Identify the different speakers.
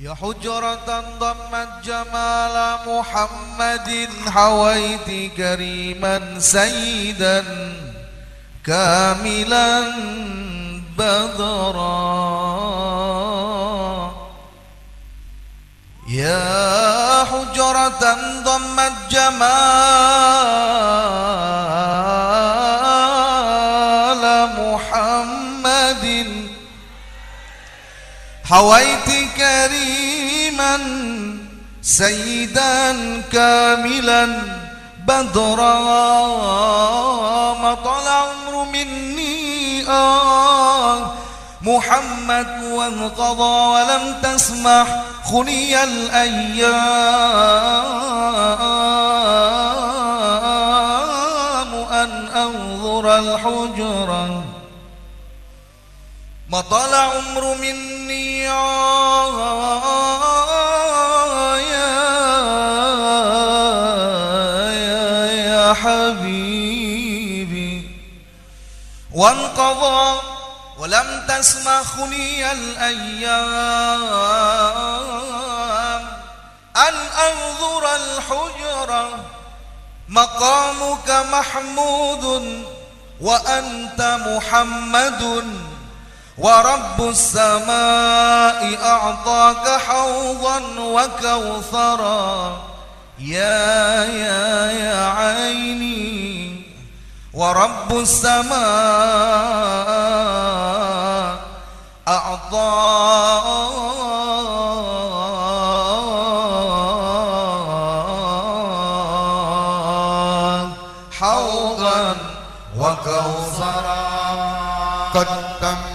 Speaker 1: يا حجرة ضمت جمال محمد حويت كريما سيدا كاملا بدرا. يا حجرة ضمت جمال محمد حويت كريما سيدا كاملا بدرا ما طلع عمر مني. آه محمد وانقضى ولم تسمح خني الأيام أن أنظر الحجرة ما طال عمر مني يا يا يا حبيبي. وانقضى ولم تسمخني الأيام. أن أنظر الحجرة مقامك محمود وأنت محمد. ورب السماء أعطاك حوضا وكوثرا. يا يا يا عيني. ورب السماء أعطاك حوضا وكوثرا.
Speaker 2: قد تمم